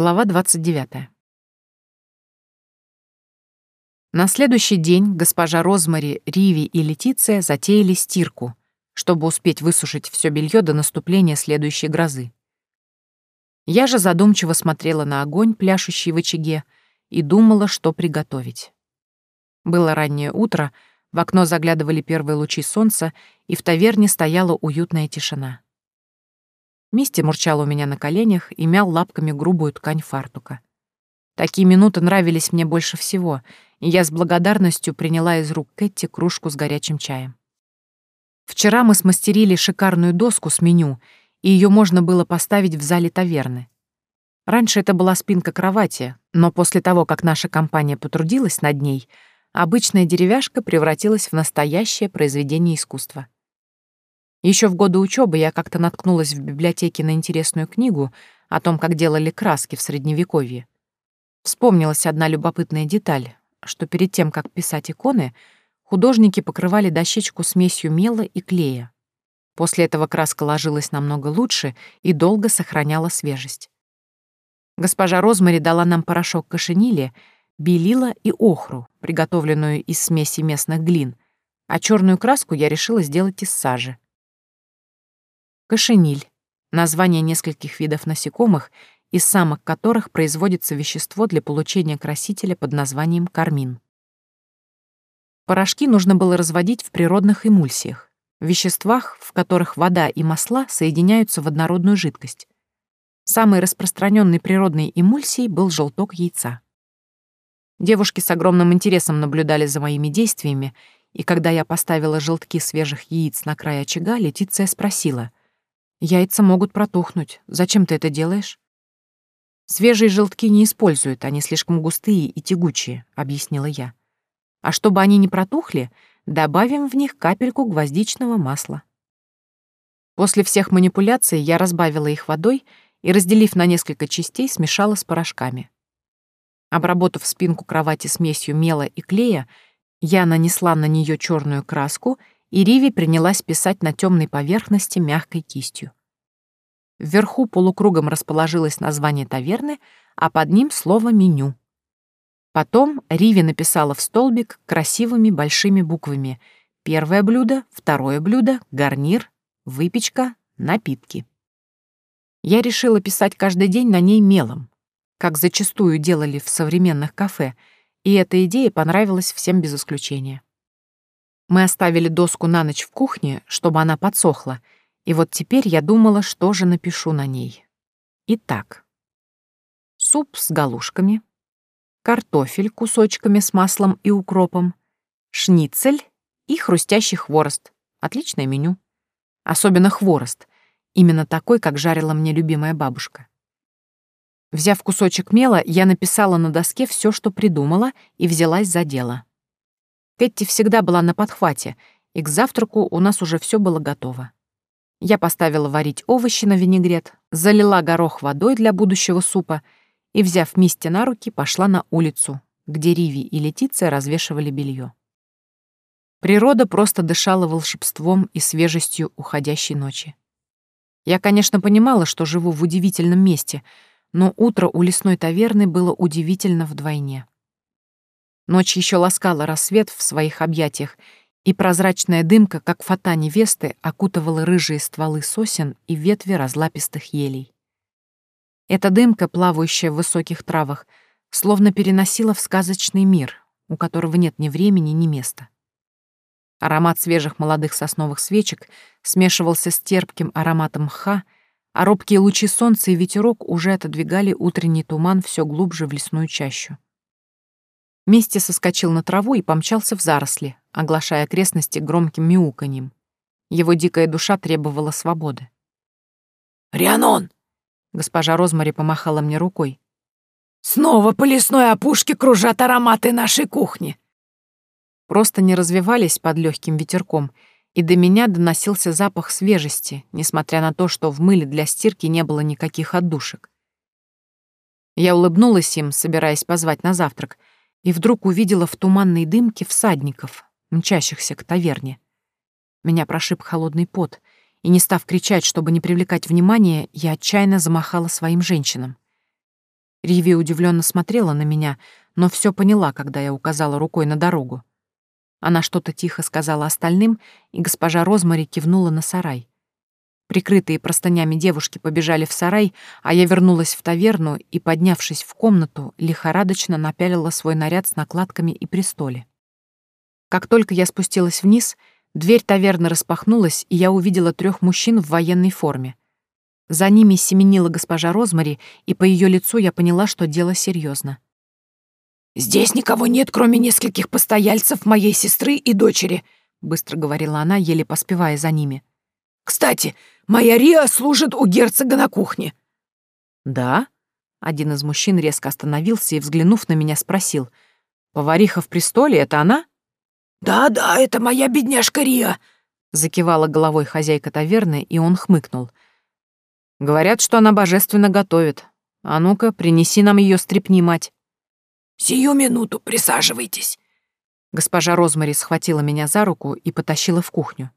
Глава 29. На следующий день госпожа Розмари, Риви и Летиция затеяли стирку, чтобы успеть высушить все белье до наступления следующей грозы. Я же задумчиво смотрела на огонь, пляшущий в очаге, и думала, что приготовить. Было раннее утро, в окно заглядывали первые лучи солнца, и в таверне стояла уютная тишина. Мисти мурчал у меня на коленях и мял лапками грубую ткань фартука. Такие минуты нравились мне больше всего, и я с благодарностью приняла из рук Кэти кружку с горячим чаем. Вчера мы смастерили шикарную доску с меню, и ее можно было поставить в зале таверны. Раньше это была спинка кровати, но после того, как наша компания потрудилась над ней, обычная деревяшка превратилась в настоящее произведение искусства. Еще в годы учебы я как-то наткнулась в библиотеке на интересную книгу о том, как делали краски в Средневековье. Вспомнилась одна любопытная деталь, что перед тем, как писать иконы, художники покрывали дощечку смесью мела и клея. После этого краска ложилась намного лучше и долго сохраняла свежесть. Госпожа Розмари дала нам порошок кошенили, белила и охру, приготовленную из смеси местных глин, а черную краску я решила сделать из сажи. Кошениль — название нескольких видов насекомых, из самок которых производится вещество для получения красителя под названием кармин. Порошки нужно было разводить в природных эмульсиях, веществах, в которых вода и масла соединяются в однородную жидкость. Самой распространенной природной эмульсией был желток яйца. Девушки с огромным интересом наблюдали за моими действиями, и когда я поставила желтки свежих яиц на край очага, Летиция спросила — Яйца могут протухнуть. Зачем ты это делаешь? Свежие желтки не используют, они слишком густые и тягучие, объяснила я. А чтобы они не протухли, добавим в них капельку гвоздичного масла. После всех манипуляций я разбавила их водой и, разделив на несколько частей, смешала с порошками. Обработав спинку кровати смесью мела и клея, я нанесла на нее черную краску и Риви принялась писать на темной поверхности мягкой кистью. Вверху полукругом расположилось название таверны, а под ним слово «меню». Потом Риви написала в столбик красивыми большими буквами «Первое блюдо», «Второе блюдо», «Гарнир», «Выпечка», «Напитки». Я решила писать каждый день на ней мелом, как зачастую делали в современных кафе, и эта идея понравилась всем без исключения. Мы оставили доску на ночь в кухне, чтобы она подсохла, и вот теперь я думала, что же напишу на ней. Итак, суп с галушками, картофель кусочками с маслом и укропом, шницель и хрустящий хворост. Отличное меню. Особенно хворост. Именно такой, как жарила мне любимая бабушка. Взяв кусочек мела, я написала на доске все, что придумала, и взялась за дело. Кэти всегда была на подхвате, и к завтраку у нас уже все было готово. Я поставила варить овощи на винегрет, залила горох водой для будущего супа и, взяв Мисти на руки, пошла на улицу, где Риви и Летиция развешивали белье. Природа просто дышала волшебством и свежестью уходящей ночи. Я, конечно, понимала, что живу в удивительном месте, но утро у лесной таверны было удивительно вдвойне. Ночь еще ласкала рассвет в своих объятиях, и прозрачная дымка, как фата невесты, окутывала рыжие стволы сосен и ветви разлапистых елей. Эта дымка, плавающая в высоких травах, словно переносила в сказочный мир, у которого нет ни времени, ни места. Аромат свежих молодых сосновых свечек смешивался с терпким ароматом мха, а робкие лучи солнца и ветерок уже отодвигали утренний туман все глубже в лесную чащу. Мисти соскочил на траву и помчался в заросли, оглашая окрестности громким мяуканьем. Его дикая душа требовала свободы. «Рианон!» — госпожа Розмари помахала мне рукой. «Снова по лесной опушке кружат ароматы нашей кухни!» Просто не развивались под легким ветерком, и до меня доносился запах свежести, несмотря на то, что в мыле для стирки не было никаких отдушек. Я улыбнулась им, собираясь позвать на завтрак — и вдруг увидела в туманной дымке всадников, мчащихся к таверне. Меня прошиб холодный пот, и, не став кричать, чтобы не привлекать внимания, я отчаянно замахала своим женщинам. Риви удивленно смотрела на меня, но все поняла, когда я указала рукой на дорогу. Она что-то тихо сказала остальным, и госпожа Розмари кивнула на сарай. Прикрытые простынями девушки побежали в сарай, а я вернулась в таверну и, поднявшись в комнату, лихорадочно напялила свой наряд с накладками и престоле. Как только я спустилась вниз, дверь таверны распахнулась, и я увидела трех мужчин в военной форме. За ними семенила госпожа Розмари, и по ее лицу я поняла, что дело серьезно. «Здесь никого нет, кроме нескольких постояльцев моей сестры и дочери», — быстро говорила она, еле поспевая за ними. «Кстати, моя Риа служит у герцога на кухне». «Да?» — один из мужчин резко остановился и, взглянув на меня, спросил. «Повариха в престоле — это она?» «Да-да, это моя бедняжка Риа», — закивала головой хозяйка таверны, и он хмыкнул. «Говорят, что она божественно готовит. А ну-ка, принеси нам ее стрепни, мать». «Сию минуту присаживайтесь». Госпожа Розмари схватила меня за руку и потащила в кухню.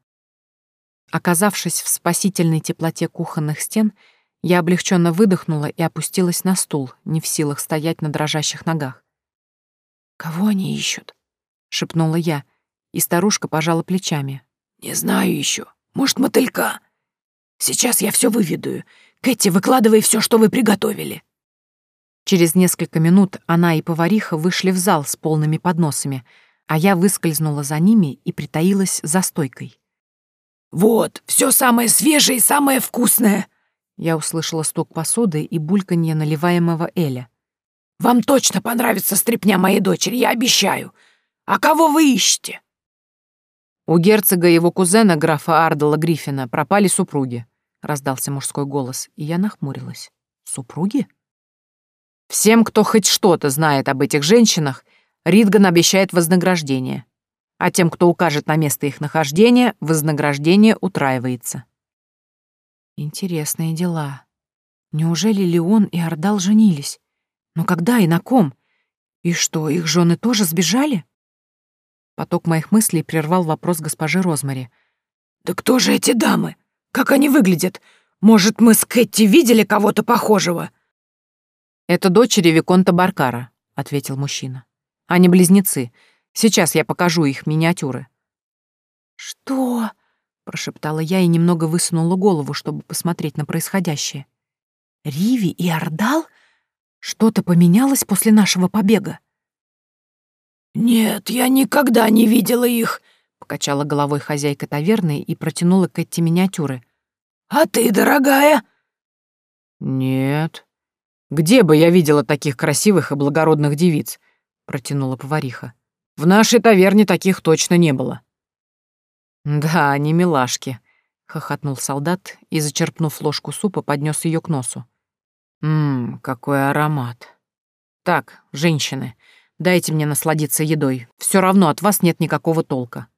Оказавшись в спасительной теплоте кухонных стен, я облегченно выдохнула и опустилась на стул, не в силах стоять на дрожащих ногах. «Кого они ищут?» — шепнула я, и старушка пожала плечами. «Не знаю еще. Может, мотылька? Сейчас я все выведаю. Кэти, выкладывай все, что вы приготовили». Через несколько минут она и повариха вышли в зал с полными подносами, а я выскользнула за ними и притаилась за стойкой. «Вот, все самое свежее и самое вкусное!» Я услышала стук посуды и бульканье наливаемого Эля. «Вам точно понравится стряпня моей дочери, я обещаю. А кого вы ищете?» «У герцога и его кузена, графа Ардала Гриффина, пропали супруги», — раздался мужской голос, и я нахмурилась. «Супруги?» «Всем, кто хоть что-то знает об этих женщинах, Ридган обещает вознаграждение а тем, кто укажет на место их нахождения, вознаграждение утраивается. Интересные дела. Неужели Леон и Ордал женились? Но когда и на ком? И что, их жены тоже сбежали? Поток моих мыслей прервал вопрос госпожи Розмари. «Да кто же эти дамы? Как они выглядят? Может, мы с Кэти видели кого-то похожего?» «Это дочери Виконта Баркара», — ответил мужчина. «Они близнецы. Сейчас я покажу их миниатюры». «Что?» — прошептала я и немного высунула голову, чтобы посмотреть на происходящее. «Риви и Ордал? Что-то поменялось после нашего побега?» «Нет, я никогда не видела их», — покачала головой хозяйка таверны и протянула Кэти миниатюры. «А ты, дорогая?» «Нет. Где бы я видела таких красивых и благородных девиц?» — протянула повариха. В нашей таверне таких точно не было». «Да, они милашки», — хохотнул солдат и, зачерпнув ложку супа, поднес ее к носу. «Ммм, какой аромат. Так, женщины, дайте мне насладиться едой. Все равно от вас нет никакого толка».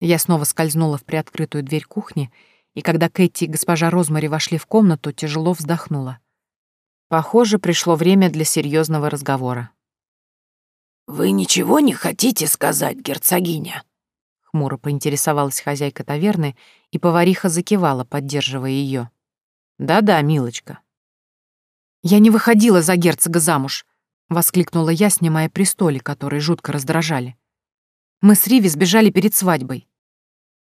Я снова скользнула в приоткрытую дверь кухни, и когда Кэти и госпожа Розмари вошли в комнату, тяжело вздохнула. Похоже, пришло время для серьезного разговора. «Вы ничего не хотите сказать, герцогиня?» Хмуро поинтересовалась хозяйка таверны, и повариха закивала, поддерживая ее. «Да-да, милочка». «Я не выходила за герцога замуж», — воскликнула я, снимая престоли, которые жутко раздражали. «Мы с Риви сбежали перед свадьбой».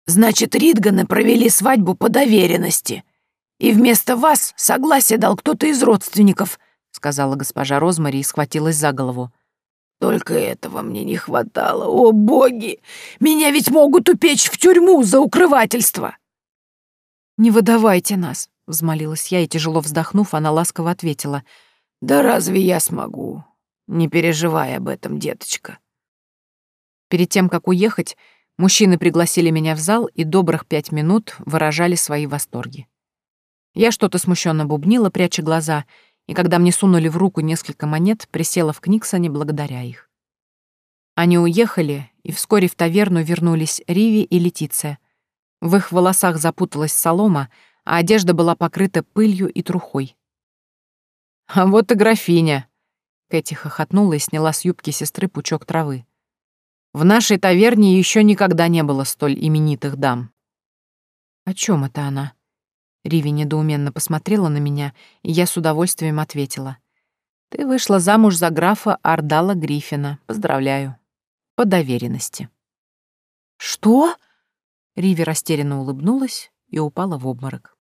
«Значит, Ридганы провели свадьбу по доверенности, и вместо вас согласие дал кто-то из родственников», — сказала госпожа Розмари и схватилась за голову. Только этого мне не хватало. О, боги! Меня ведь могут упечь в тюрьму за укрывательство!» «Не выдавайте нас», — взмолилась я, и, тяжело вздохнув, она ласково ответила. «Да разве я смогу? Не переживай об этом, деточка». Перед тем, как уехать, мужчины пригласили меня в зал и добрых пять минут выражали свои восторги. Я что-то смущенно бубнила, пряча глаза — и когда мне сунули в руку несколько монет, присела в Книксоне благодаря их. Они уехали, и вскоре в таверну вернулись Риви и Летиция. В их волосах запуталась солома, а одежда была покрыта пылью и трухой. «А вот и графиня!» Кэти хохотнула и сняла с юбки сестры пучок травы. «В нашей таверне еще никогда не было столь именитых дам». «О чем это она?» Риви недоуменно посмотрела на меня, и я с удовольствием ответила. Ты вышла замуж за графа Ардала Гриффина. Поздравляю. По доверенности. Что? Риви растерянно улыбнулась и упала в обморок.